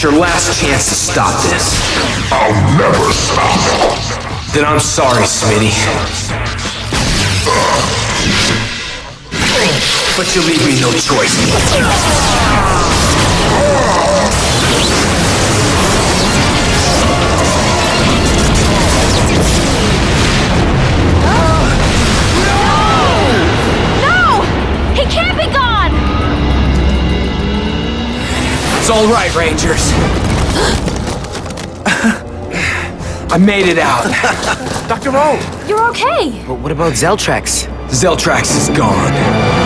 It's your last chance to stop this. I'll never stop. Then I'm sorry, Smitty. But you leave me no choice. It's all right, Rangers. I made it out. Dr. O, You're okay. But what about Zeltrax? Zeltrax is gone.